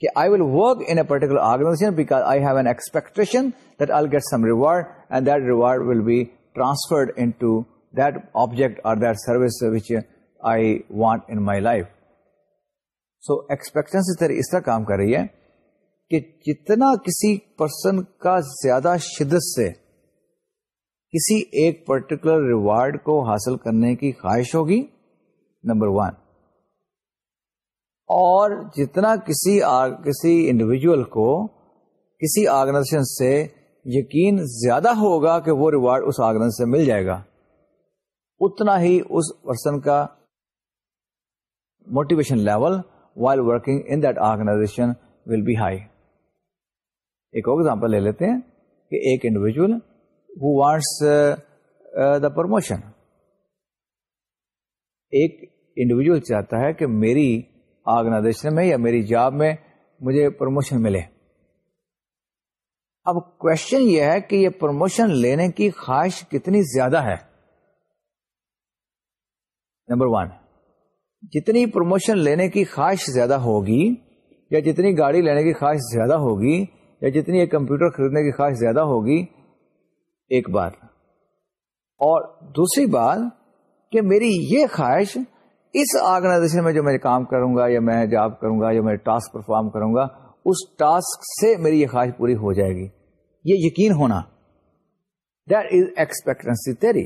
کہ I will work in a particular organization because I have an expectation that I get some reward and that reward will be transferred into that object اور that service which I want in my life so expectancy theory اس طرح کام کر رہی ہے کہ جتنا کسی person کا زیادہ شدت سے کسی ایک پرٹیکولر ریوارڈ کو حاصل کرنے کی خواہش ہوگی نمبر ون اور جتنا کسی کسی انڈیویجل کو کسی آرگنائزیشن سے یقین زیادہ ہوگا کہ وہ ریوارڈ اس آرگنائزیشن سے مل جائے گا اتنا ہی اس پرسن کا motivation level while working in that organization will be high ایک اور ایگزامپل لے لیتے ہیں کہ ایک individual who uh, the uh, promotion ایک انڈیویژل چاہتا ہے کہ میری آرگنائزیشن میں یا میری جاب میں مجھے پروموشن ملے اب کوشچن یہ ہے کہ یہ پروموشن لینے کی خواہش کتنی زیادہ ہے نمبر ون جتنی پروموشن لینے کی خواہش زیادہ ہوگی یا جتنی گاڑی لینے کی خواہش زیادہ ہوگی یا جتنی یہ کمپیوٹر خریدنے کی خواہش زیادہ ہوگی ایک بات اور دوسری بات کہ میری یہ خواہش اس آرگنائزیشن میں جو میں میں میں کام کروں کروں کروں گا گا گا یا یا جاب ٹاسک ٹاسک پرفارم اس سے میری یہ خواہش پوری ہو جائے گی یہ یقین ہونا دیٹ از ایکسپیکٹنسی تیری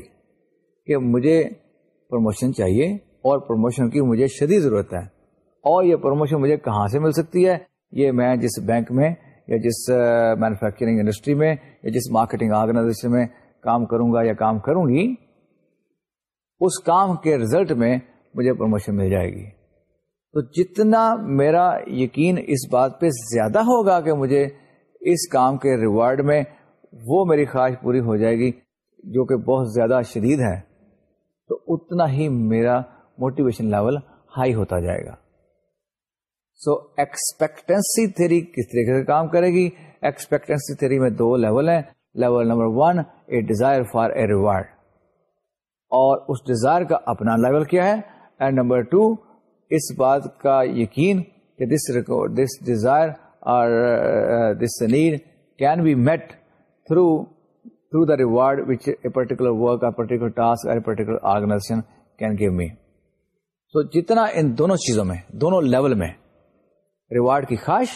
کہ مجھے پروموشن چاہیے اور پروموشن کی مجھے شدید ضرورت ہے اور یہ پروموشن مجھے کہاں سے مل سکتی ہے یہ میں جس بینک میں یا جس مینوفیکچرنگ انڈسٹری میں یا جس مارکیٹنگ آرگنائزیشن میں کام کروں گا یا کام کروں گی اس کام کے ریزلٹ میں مجھے پروموشن مل جائے گی تو جتنا میرا یقین اس بات پہ زیادہ ہوگا کہ مجھے اس کام کے ریوارڈ میں وہ میری خواہش پوری ہو جائے گی جو کہ بہت زیادہ شدید ہے تو اتنا ہی میرا موٹیویشن لیول ہائی ہوتا جائے گا سو ایکسپیکٹنسی تھری کس طریقے سے کام کرے گی ایکسپیکٹنسی تھری میں دو لیول ہیں level number one a desire for a reward اور اس ڈیزائر کا اپنا لیول کیا ہے اینڈ نمبر ٹو اس بات کا یقین کہ دس ریکارڈ دس ڈیزائر اور this need can be met through through the reward which a particular particular work task اور particular organization can give me so جتنا ان دونوں چیزوں میں دونوں لیول میں ریوارڈ کی خواہش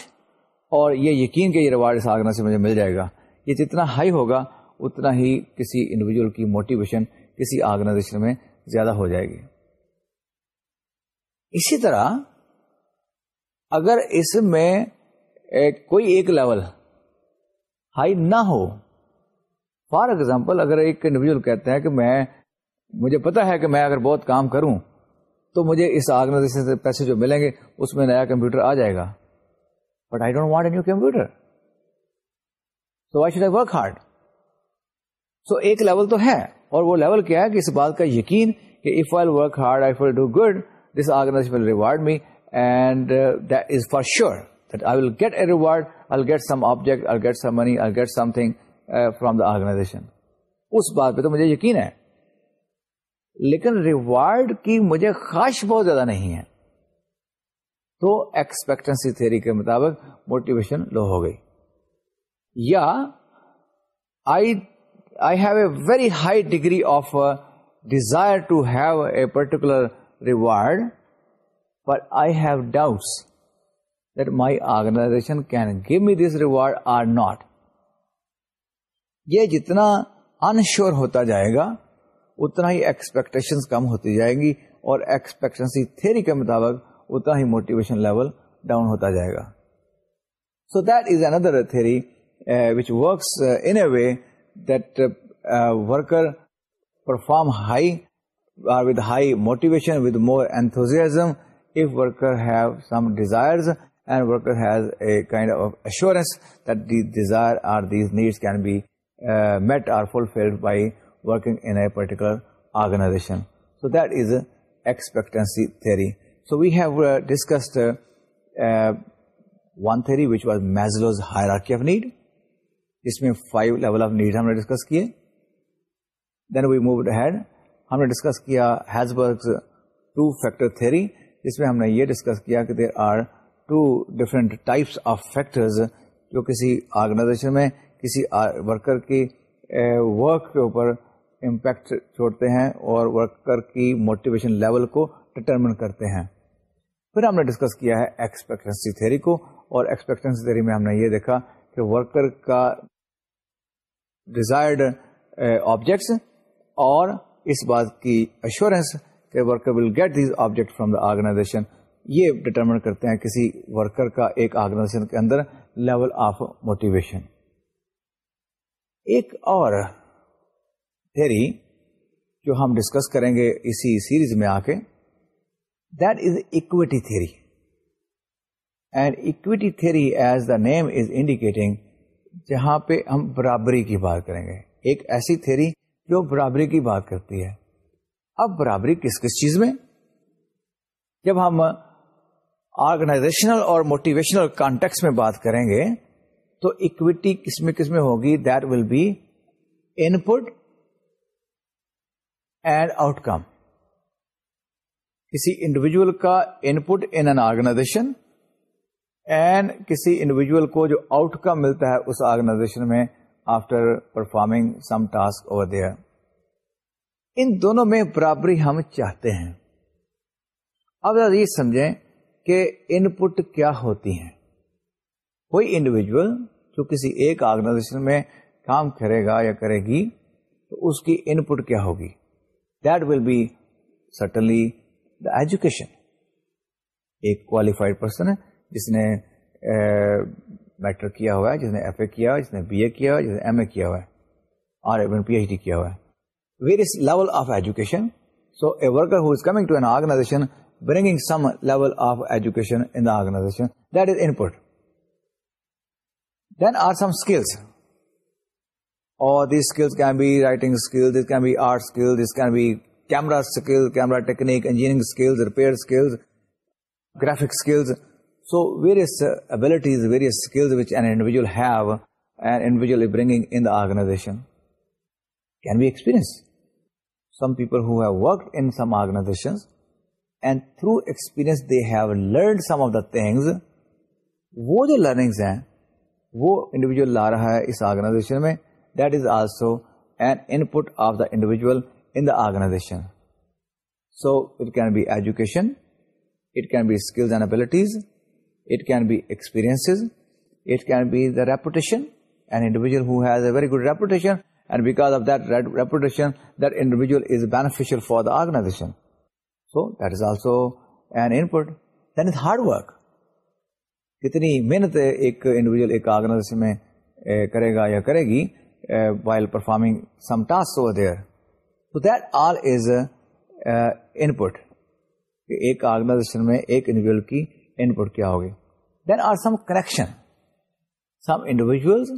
اور یہ یقین کہ یہ ریوارڈ اس آگنا سے مجھے مل جائے گا یہ جتنا ہائی ہوگا اتنا ہی کسی انڈیویجل کی موٹیویشن کسی آرگنائزیشن میں زیادہ ہو جائے گی اسی طرح اگر اس میں کوئی ایک لیول ہائی نہ ہو فار ایگزامپل اگر ایک انڈیویجل کہتے ہیں کہ میں مجھے پتا ہے کہ میں اگر بہت کام کروں تو مجھے اس آرگنائزیشن سے پیسے جو ملیں گے اس میں نیا کمپیوٹر آ جائے گا but I don't want a new computer so I should hard so ایک لیول تو ہے اور وہ لیول کیا ہے کہ اس بات کا یقین کہ if I work hard I do good this organization reward me and that that is for sure I will get a reward I get some object I get some money I get something from the organization اس بات پہ تو مجھے یقین ہے لیکن reward کی مجھے خواہش بہت زیادہ نہیں ہے تو ایکسپیکٹنسی تھیری کے مطابق موٹیویشن لو ہو گئی یا I I have a very high degree of desire to have a particular reward per I have doubts that my organization can give me this reward or not یہ جتنا ensure ہوتا جائے گا اتنا ہی expectation کم ہوتی جائیں گی اور ایکسپیکٹنسی تھیری کے مطابق اتنا ہی موٹیویشن لیول ڈاؤن ہوتا جائے گا so that is another theory which works in a way that worker perform higher with high motivation with more enthusiasm if worker have some desire and worker has a kind of assurance that the desire or these needs can be uh, met or fulfilled by working in a particular organization. So So that is expectancy theory. theory we have uh, uh, uh, discussed one which was Maslow's hierarchy of need جس میں five level of need ہم نے discuss کیا his two factor theory جس میں ہم نے یہ ڈسکس کیا کہ there are two different types of factors جو کسی آرگنائزیشن میں کسی ورکر کی ورک uh, کے اوپر امپیکٹ چھوڑتے ہیں اور ورکر کی موٹیویشن لیول کو ڈٹرمن کرتے ہیں پھر ہم نے ڈسکس کیا ہے ایکسپیکٹنسی تھیری کو اور ایکسپیکٹنسی تھیری میں ہم نے یہ دیکھا کہ ورکر کا ڈیزائرڈ آبجیکٹس eh, اور اس بات کی ایشورینس کہ worker will get these object from the organization یہ ڈٹرمن کرتے ہیں کسی ورکر کا ایک آرگنائزیشن کے اندر لیول آف موٹیویشن ایک اور تھیری جو ہم ڈسکس کریں گے اسی سیریز میں آ کے that is equity theory and equity theory as the name is indicating جہاں پہ ہم برابری کی بات کریں گے ایک ایسی تھیری جو برابری کی بات کرتی ہے اب برابری کس کس چیز میں جب ہم آرگنائزیشنل اور موٹیویشنل کانٹیکس میں بات کریں گے تو اکویٹی کس میں کس میں ہوگی that will be input and outcome کسی انڈیویجل کا input in an organization and کسی انڈیویجل کو جو آؤٹ کم ملتا ہے اس آرگنائزیشن میں after performing some task over there ان دونوں میں برابری ہم چاہتے ہیں اب ذرا یہ سمجھیں کہ ان پٹ کیا ہوتی ہیں کوئی انڈیویجل جو کسی ایک آرگنائزیشن میں کام کرے گا یا کرے گی تو اس کی ان پٹ کیا ہوگی that will be certainly the education ایک کوالیفائڈ پرسن ہے جس نے میٹر کیا ہوا ہے جس نے ایف اے کیا ہوا جس نے بی اے کیا ہوا جس نے ایم اے کیا ہوا ہے اور ایون پی ایچ ڈی کیا ہوا ہے where is level of education so a worker who is coming to an organization bringing some level of education in the organization that is input then are some skills technique engineer organization can be experience some پیپلائزیشنس they've learned some of the things وہ جو learning ہیں وہ individual لا رہا ہے اس organization individual organization so it can be education it can skills and abilities it keys it key reputation good reputation and because of the reputation that individual is beneficial for the organization so this also and this hard work کتنی محنت ایک individual ایک آرگنا کرے گا یا کرے گی while performing سم ٹاسکٹ ایک organization میں ایک انڈیویجل کی ان پٹ کیا ہوگی then are some connection some individuals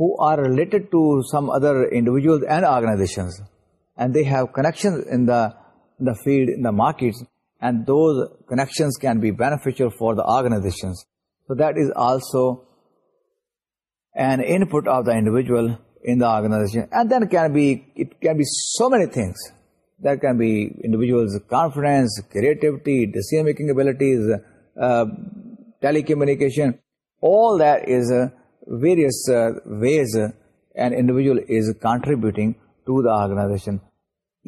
who are related to some other individuals and organisations and they have connection in the the field in the market and those connections can be beneficial for the organisations so that is also and input of the individual in the organisation so many things then be individual confidence creativity decision making abilities telecommunication all that is various ways an individual is contributing to the organisation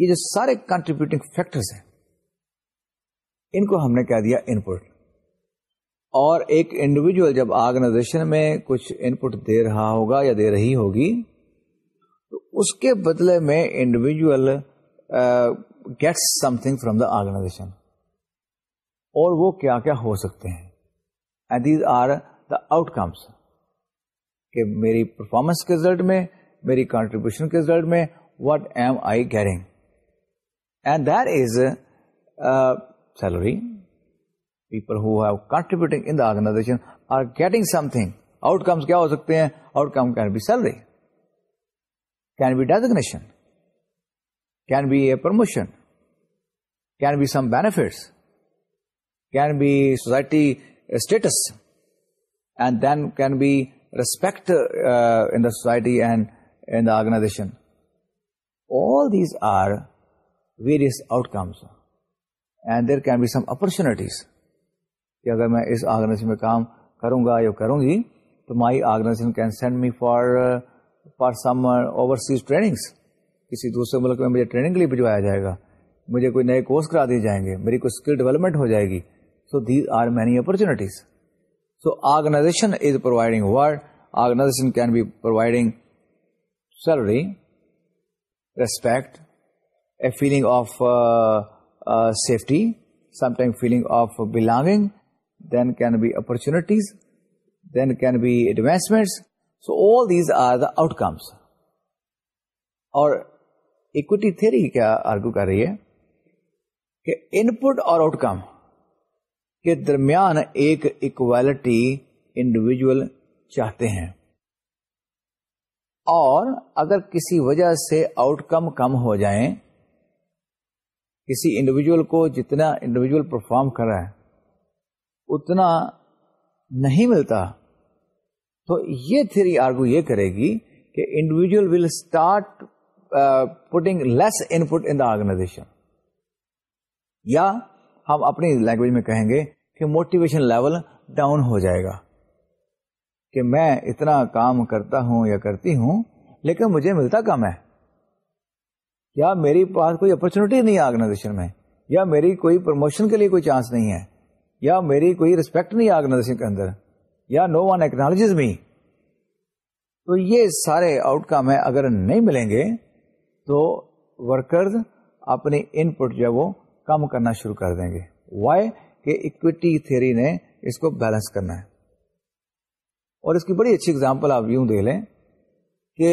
یہ جو سارے contributing factors ہیں ان کو ہم نے کہہ دیا ان پہ اور ایک انڈیویجول جب آرگنائزیشن میں کچھ ان پٹ دے رہا ہوگا یا دے رہی ہوگی تو اس کے بدلے میں individual gets thing from the organisation اور وہ کیا کیا ہو سکتے ہیں دیز آر دا آؤٹ کمس کہ میری پرفارمنس کے ریزلٹ میں میری کنٹریبیوشن کے ریزلٹ میں what am I getting and is salary people who have contributing in the organisation are getting something outcomes کیا ہو سکتے ہیں outcome can be salary can be designation can be a promotion can be some benefits can be society status and then can be respect in the society and in the organisation all these are various outcomes and there can be some opportunities کہ اگر میں اس organization میں کام کروں گا یا کروں گی تو my organization can send me for for some overseas trainings کسی دوسرے ملک میں مجھے ٹریننگ کے لیے بھجوایا جائے گا مجھے کوئی نئے کورس کرا دیے جائیں گے میری کوئی اسکل ڈیولپمنٹ ہو جائے گی so these are many opportunities so organisation is providing word organisation can be providing salary respect a feeling of safety some time feeling of belonging then can be اپنی then can be advancement so all these are the outcomes اور equity theory کیا argue کر رہی ہے input اور out کم کے درمیان ایک اکویلٹی انڈیویجل چاہتے ہیں اور اگر کسی وجہ سے آؤٹ کم کم ہو جائیں کسی انڈیویجل کو جتنا انڈیویجل پرفارم کر رہا ہے اتنا نہیں ملتا تو یہ تھیری آرگو یہ کرے گی کہ individual will start putting less in in the organisation یا ہم اپنی لینگویج میں کہیں گے کہ موٹیویشن لیول ڈاؤن ہو جائے گا کہ میں اتنا کام کرتا ہوں یا کرتی ہوں لیکن مجھے ملتا کم ہے یا میری پاس کوئی اپرچونیٹی نہیں ہے میں یا میری کوئی پروموشن کے لیے کوئی چانس نہیں ہے یا میری کوئی ریسپیکٹ نہیں آرگنائزیشن کے اندر یا نو ون ایکنالوجیز می تو یہ سارے آؤٹ کم ہے اگر نہیں ملیں گے تو ورکرز اپنی ان پٹ جو ہے وہ کم کرنا شروع کر دیں گے وائی کہ اکوٹی تھری نے اس کو بیلنس کرنا ہے اور اس کی بڑی اچھی اگزامپل آپ یوں دے لیں کہ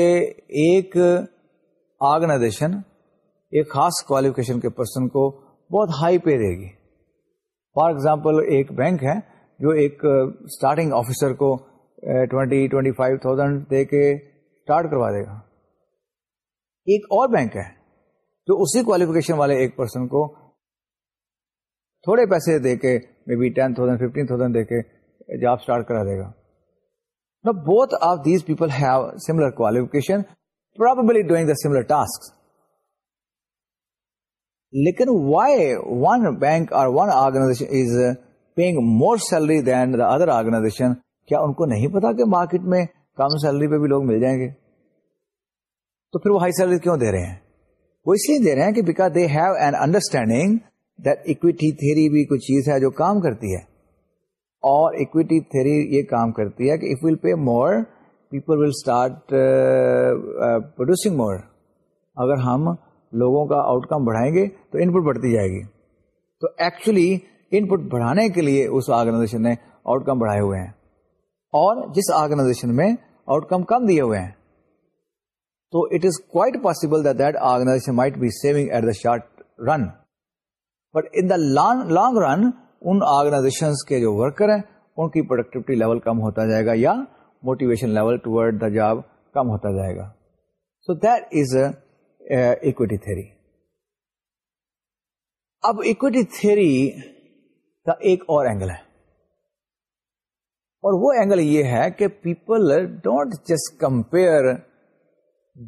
ایک آرگنائزیشن ایک خاص کوالیفیکیشن کے پرسن کو بہت ہائی پے دے گی فار ایگزامپل ایک بینک ہے جو ایک اسٹارٹنگ آفیسر کو ٹوینٹی ٹوینٹی فائیو تھاؤزینڈ دے کے اسٹارٹ کروا دے گا ایک اور بینک ہے جو اسی کوالیفکیشن والے ایک پرسن کو تھوڑے پیسے دے کے may be ten thousand fifteen thousand دے کے جاب اسٹارٹ کرا دے گا both of these people have similar qualification probably doing the similar task لیکن وائی ون بینک اور one organisation organisation is more salary then the other کیا ان کو نہیں پتا کہ مارکیٹ میں کم سیلری پہ بھی لوگ مل جائیں گے تو پھر وہ ہائی سیلری کیوں دے رہے ہیں وہ اس لیے دے رہے ہیں کہ because they have an understanding that equity theory بھی کوئی چیز ہے جو کام کرتی ہے اور اکویٹی تھری یہ کام کرتی ہے کہ if will pay more people will start producing more اگر ہم لوگوں کا آؤٹ کم بڑھائیں گے تو ان پٹ بڑھتی جائے گی تو ایکچولی ان پٹ بڑھانے کے لیے اس آرگنائزیشن نے آؤٹ کم بڑھائے ہوئے ہیں اور جس آرگنائزیشن میں آؤٹ کم کم دیے ہوئے ہیں تو it is quite possible that organisation might be saving at the short run but in long long run in organisation کے جو ورکر ہیں ان کی پروڈکٹیوٹی لیول کم ہوتا جائے گا یا موٹیویشن لیول ٹوڈ دا جاب کم ہوتا جائے گا so that is equity theory اب اکوٹی کا ایک اور اینگل ہے اور وہ اینگل یہ ہے کہ people don't just compare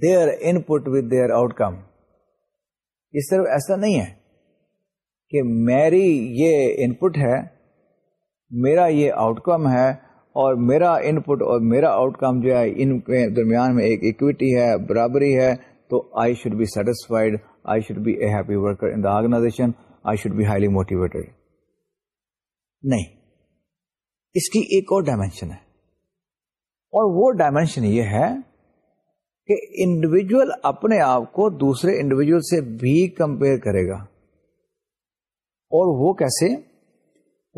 their input with their outcome یہ صرف ایسا نہیں ہے کہ میری یہ ان پٹ ہے میرا یہ آؤٹ کم ہے اور میرا ان پٹ اور میرا آؤٹ کم جو ہے ان کے درمیان میں ایک ایکویٹی ہے برابری ہے تو I should be satisfied I should be a happy worker in the organisation I should be highly motivated نہیں اس کی ایک اور ڈائمینشن ہے اور وہ ڈائمینشن یہ ہے کہ انڈیویجل اپنے آپ کو دوسرے انڈیویجل سے بھی کمپیئر کرے گا اور وہ کیسے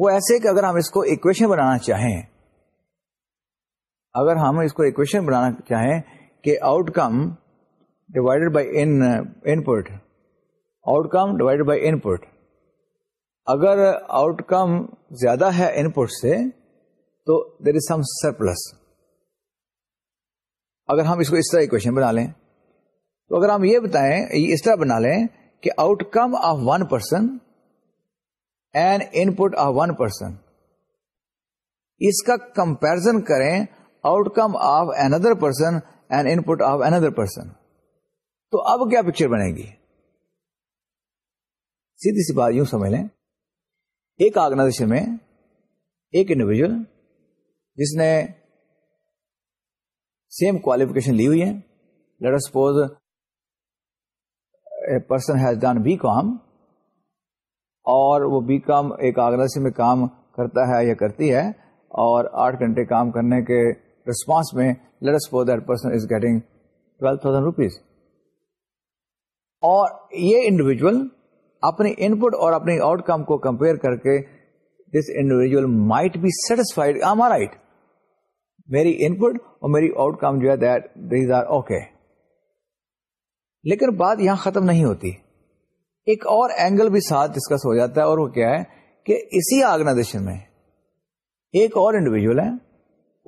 وہ ایسے کہ اگر ہم اس کو ایکویشن بنانا چاہیں اگر ہم اس کو ایکویشن بنانا چاہیں کہ outcome divided by input outcome divided by input اگر آؤٹ کم زیادہ ہے ان پٹ سے تو دیر از سم سرپلس اگر ہم اس کو اس طرح اکویشن بنا لیں تو اگر ہم یہ بتائیں یہ اس طرح بنا لیں کہ outcome of one person and input of one person اس کا کمپیرزن کریں outcome of another person and input of another person تو اب کیا پکچر بنے گی سیدھی سی بات یوں سمجھ لیں ایک آرگنائزیشن میں ایک انڈیویجل جس نے سیم کوالیفکیشن لی ہوئی ہے suppose person has done B com اور وہ بی کام ایک آرگنائشن میں کام کرتا ہے یا کرتی ہے اور آٹھ گھنٹے کام کرنے کے ریسپانس میں later suppose that person is getting twelve thousand rupees اور یہ انڈیویجل اپنے ان پٹ اور اپنے آؤٹ کم کو کمپیئر کر کے this individual might be satisfied am are right میری ان پٹ اور میری آؤٹ کم جو ہے دیٹ دیز آر اوکے لیکن بات یہاں ختم نہیں ہوتی ایک اور اینگل بھی ساتھ ڈسکس ہو جاتا ہے اور وہ کیا ہے کہ اسی آرگنائزیشن میں ایک اور انڈیویجل ہے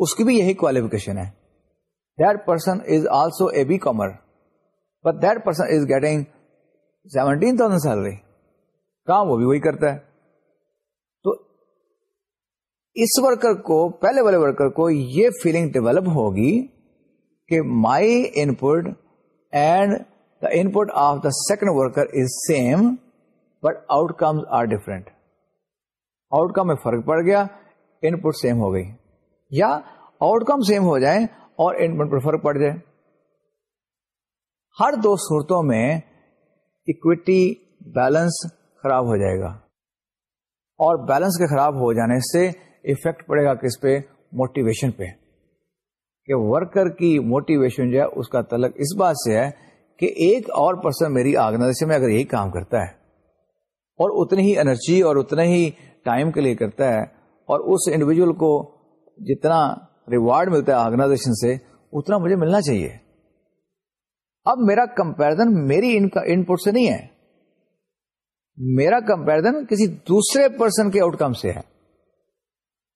اس کی بھی یہی کوالیفکیشن ہے that person is also a B com person is getting seventeen thousand salary کام وہ بھی وہی کرتا ہے تو اس ورکر کو پہلے والے ورکر کو یہ فیلنگ ڈیولپ ہوگی کہ my put and the input of the second worker is same but outcomes are different outcome میں فرق پڑ گیا ان سیم ہو گئی یا آؤٹ کم سیم ہو جائیں اور ان پٹ پر فرق پڑ جائے ہر دو صورتوں میں اکویٹی بیلنس خراب ہو جائے گا اور بیلنس کے خراب ہو جانے سے افیکٹ پڑے گا کس پہ موٹیویشن پہ کہ ورکر کی موٹیویشن جو ہے اس کا تعلق اس بات سے ہے کہ ایک اور پرسن میری آرگنائزیشن میں اگر یہی کام کرتا ہے اور اتنی ہی انرجی اور اتنے ہی ٹائم کے لیے کرتا ہے اور اس انڈیویجل کو جتنا ریوارڈ ملتا ہے آرگنائزیشن سے اتنا مجھے ملنا چاہیے اب میرا کمپیرزن میری ان پٹ سے نہیں ہے میرا کمپیرزن کسی دوسرے پرسن کے آؤٹ کم سے ہے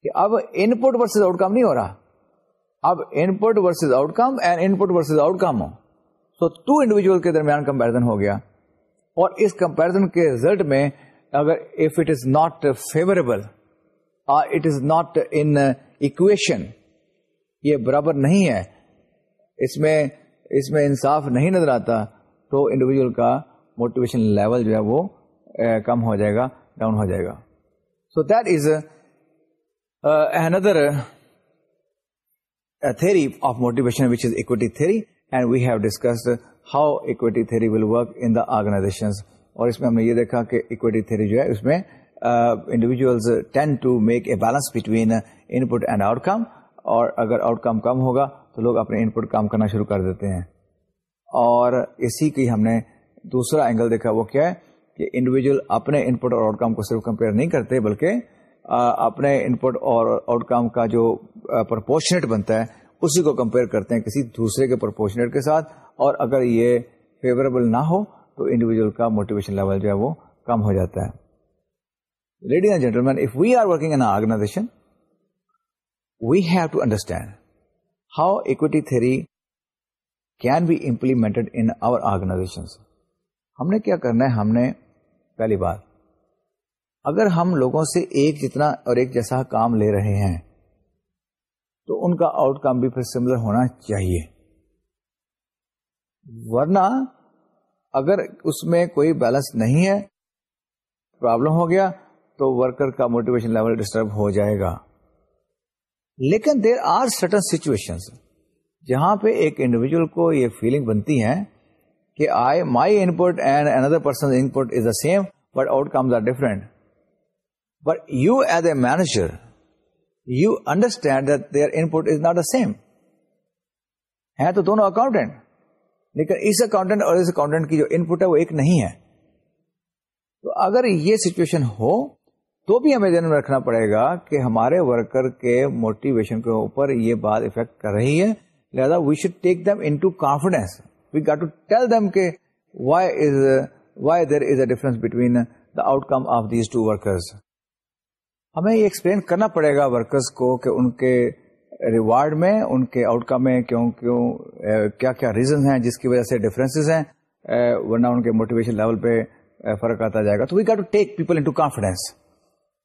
کہ اب input versus outcome نہیں ہو رہا اب input versus outcome and input versus outcome who so two individual کے درمیان کمپیرزن ہو گیا اور اس کمپیرزن کے ریزلٹ میں اگر if it is not favourable it is not in equation یہ برابر نہیں ہے اس میں اس میں انصاف نہیں نظر آتا تو انڈیویجول کا موٹیویشن لیول جو ہے وہ کم ہو جائے گا ڈاؤن ہو جائے گا so that is another other of motivation theory and we have discuss how equity theory will work in organisation اور اس میں ہم نے یہ دیکھا کہ اکویٹی تھری جو ہے اس میں individuals tend to make a balance between input and outcome اور اگر آؤٹ کم کم ہوگا تو لوگ اپنے ان پٹ کام کرنا شروع کر دیتے ہیں اور اسی کی ہم نے دوسرا اینگل دیکھا وہ کیا ہے کہ انڈیویجل اپنے ان پٹ اور آؤٹ کام کو صرف کمپیئر نہیں کرتے بلکہ اپنے ان پٹ اور آؤٹ کام کا جو پرپورشنیٹ بنتا ہے اسی کو کمپیئر کرتے ہیں کسی دوسرے کے پرپورشنیٹ کے ساتھ اور اگر یہ فیوریبل نہ ہو تو انڈیویجل کا موٹیویشن لیول جو ہے وہ کم ہو جاتا ہے ladies and gentlemen if we are working an organisation we have to understand how theory can be implemented in our organisation ہم نے کیا کرنا ہے ہم نے پہلی بار اگر ہم لوگوں سے ایک جتنا اور ایک جیسا کام لے رہے ہیں تو ان کا آؤٹ کم بھی پھر سملر ہونا چاہیے ورنہ اگر اس میں کوئی بیلنس نہیں ہے پرابلم ہو گیا تو ورکر کا موٹیویشن لیول ڈسٹرب ہو جائے گا لیکن دیر آر سٹن سچویشن جہاں پہ ایک انڈیویجل کو یہ فیلنگ بنتی ہے کہ I my input and another person input is the same but outcomes are comes different but you as a manager you understand there in not the same ہے تو دونوں اکاؤنٹینٹ لیکن اس اکاؤنٹینٹ اور اس اکاؤنٹینٹ کی جو ان پٹ ہے وہ ایک نہیں ہے تو اگر یہ سچویشن ہو تو بھی ہمیں دھیان رکھنا پڑے گا کہ ہمارے ورکر کے موٹیویشن کے اوپر یہ بات افیکٹ کر رہی ہے لہذا we should take them into confidence we get to tell them کہ why is why there is a between the outcome of these two workers ہمیں یہ ایکسپلین کرنا پڑے گا ورکرز کو کہ ان کے ریوارڈ میں ان کے آؤٹ کم میں کیوں کیوں کیا کیا ہیں جس کی وجہ سے ڈفرینسز ہیں ورنہ ان کے موٹیویشن لیول پہ فرق آتا جائے گا تو we get to take people into confidence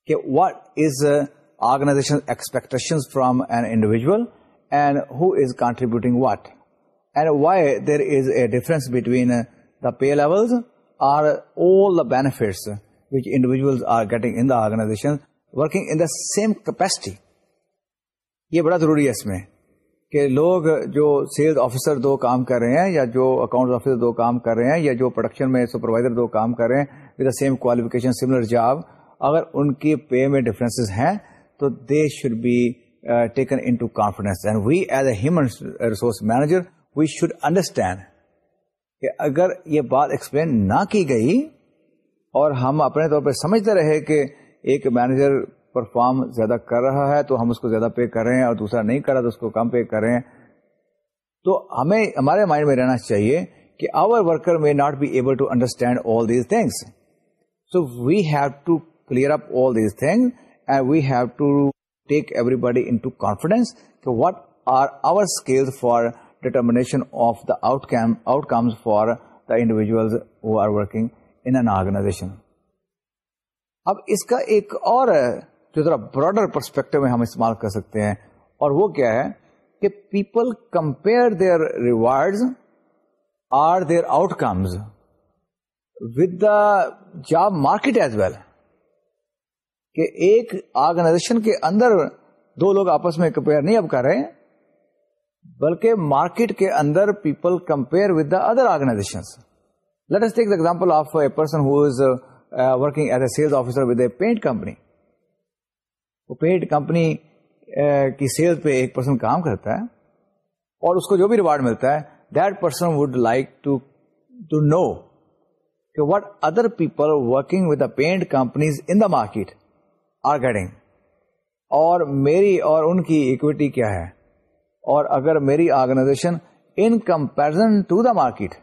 کہ what is organisation expectation from an individual and who is contributing what and why there is a difference between the pay levels are all the benefits which individual are getting in the organisation working in the same capacity یہ بڑا ضروری ہے اس میں کہ لوگ جو sales officer دو کام کر رہے ہیں یا جو اکاؤنٹ آفیسر دو کام کر رہے ہیں یا جو پروڈکشن میں سپروائزر دو کام کر رہے ہیں with the same qualification similar job اگر ان کی پے میں ڈفرینس ہیں تو they should be taken into confidence and we as a human resource manager we should understand کہ اگر یہ بات ایکسپلین نہ کی گئی اور ہم اپنے طور پہ سمجھتے رہے کہ ایک مینیجر پرفارم زیادہ کر رہا ہے تو ہم اس کو زیادہ پے کر رہے ہیں اور دوسرا نہیں کر رہا تو اس کو کم پے کر رہے ہیں تو ہمیں ہمارے مائنڈ میں رہنا چاہیے کہ our worker may not be able to understand all these things so we have to clear up all these thing and we have to take everybody into confidence کہ what are our scale for determination of the out outcomes for the individual who are working in an organisation اب اس کا ایک اور جو ذرا broader perspective میں ہم استعمال کر سکتے ہیں اور وہ کیا ہے کہ people compare their rewards or their outcomes with the job market as well کہ ایک آرگنائزیشن کے اندر دو لوگ آپس میں کمپیئر نہیں اب کر رہے بلکہ مارکیٹ کے اندر people compare with the other organisation let the example of a person who is working as a sales officer with a paint company وہ پینٹ کمپنی uh, کی سیلس پہ ایک پرسن کام کرتا ہے اور اس کو جو بھی ریوارڈ ملتا ہے that person would like to to know کہ what other people working with the paint companies in the market are getting اور میری اور ان کی اکویٹی کیا ہے اور اگر میری organisation in comparison to the market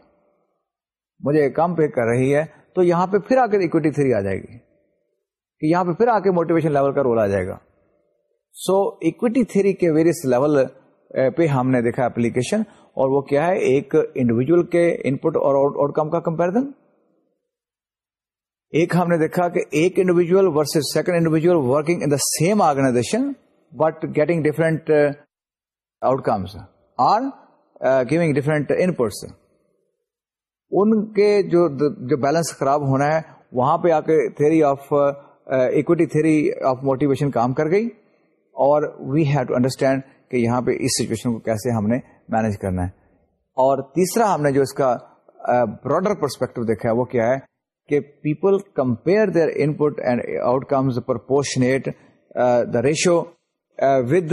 مجھے کم پے کر رہی ہے تو یہاں پہ پھر آ کے اکویٹی تھری آ جائے گی کہ یہاں پہ پھر آ کے موٹیویشن لیول کا رول آ جائے گا سو اکویٹی تھری کے ویریس لیول پہ ہم نے دیکھا اپلیکیشن اور وہ کیا ہے ایک انڈیویجل کے پٹ اور آؤٹ کم کا کمپیرزن ایک ہم نے دیکھا کہ ایک individual versus second individual working in the same organization but getting different outcomes or giving different inputs ان کے جو بیلنس خراب ہونا ہے وہاں پہ آ کے theory of equity theory of motivation کام کر گئی اور وی ہیو ٹو انڈرسٹینڈ کہ یہاں پہ اس سچویشن کو کیسے ہم نے مینج کرنا ہے اور تیسرا ہم نے جو اس کا براڈر پرسپیکٹو دیکھا ہے وہ کیا ہے کہ people compare their input and outcomes the ratio with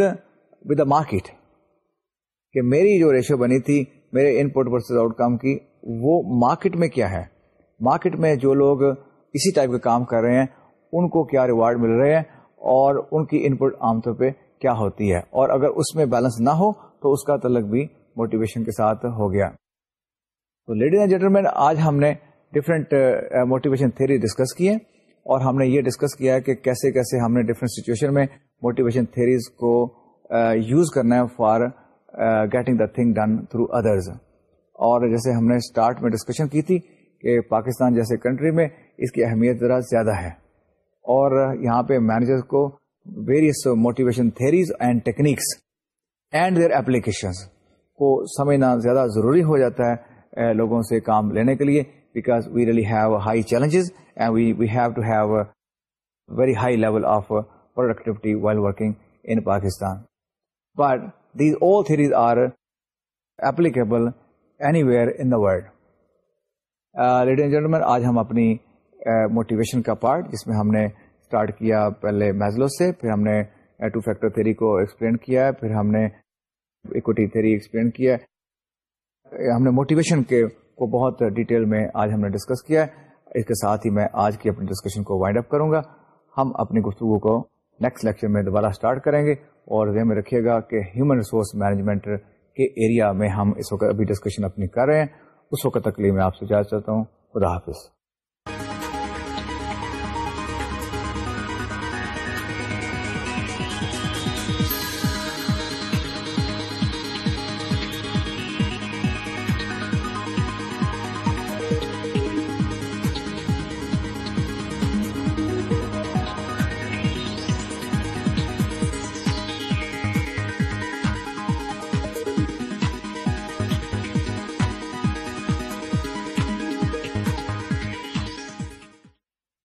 the market کہ میری جو ریشو بنی تھی میرے input versus outcome کی وہ مارکیٹ میں کیا ہے مارکیٹ میں جو لوگ اسی ٹائپ کا کام کر رہے ہیں ان کو کیا ریوارڈ مل رہے ہیں اور ان کی ان پٹ عام طور پہ کیا ہوتی ہے اور اگر اس میں بیلنس نہ ہو تو اس کا تعلق بھی موٹیویشن کے ساتھ ہو گیا تو لیڈیز اینڈ جینٹل آج ہم نے ڈفرینٹ موٹیویشن تھیری ڈسکس کی ہے اور ہم نے یہ ڈسکس کیا ہے کہ کیسے کیسے ہم نے ڈفرینٹ سچویشن میں موٹیویشن تھیریز کو یوز uh, کرنا ہے for getting the thing done through others اور جیسے ہم نے اسٹارٹ میں ڈسکشن کی تھی کہ پاکستان جیسے کنٹری میں اس کی اہمیت ذرا زیادہ ہے اور یہاں پہ مینیجر کو various motivation theories and techniques and their applications کو سمجھنا زیادہ ضروری ہو جاتا ہے uh, لوگوں سے کام لینے کے لیے because we really high challenges very high level of productivity وائلستان theories are applicable lady gentlemen آج ہم اپنی موٹیویشن uh, کا پارٹ جس میں ہم نے اسٹارٹ کیا پہلے میزلوز سے پھر ہم نے ٹو فیکٹر تھیری کو ایکسپلین کیا پھر ہم نے اکوٹی تھری ایکسپلین کی ہے ہم نے موٹیویشن کے کو بہت ڈیٹیل میں آج ہم نے ڈسکس کیا ہے اس کے ساتھ ہی میں آج کی اپنی ڈسکشن کو وائنڈ اپ کروں گا ہم اپنی گفتگو کو نیکسٹ لیکچر میں دوبارہ اسٹارٹ کریں گے اور ذہن میں رکھیے گا کہ ہیومن ریسورس مینجمنٹ کے ایریا میں ہم اس وقت ابھی ڈسکشن اپنی کر رہے ہیں اس وقت تک لیے میں آپ سے جانا چاہتا ہوں خدا حافظ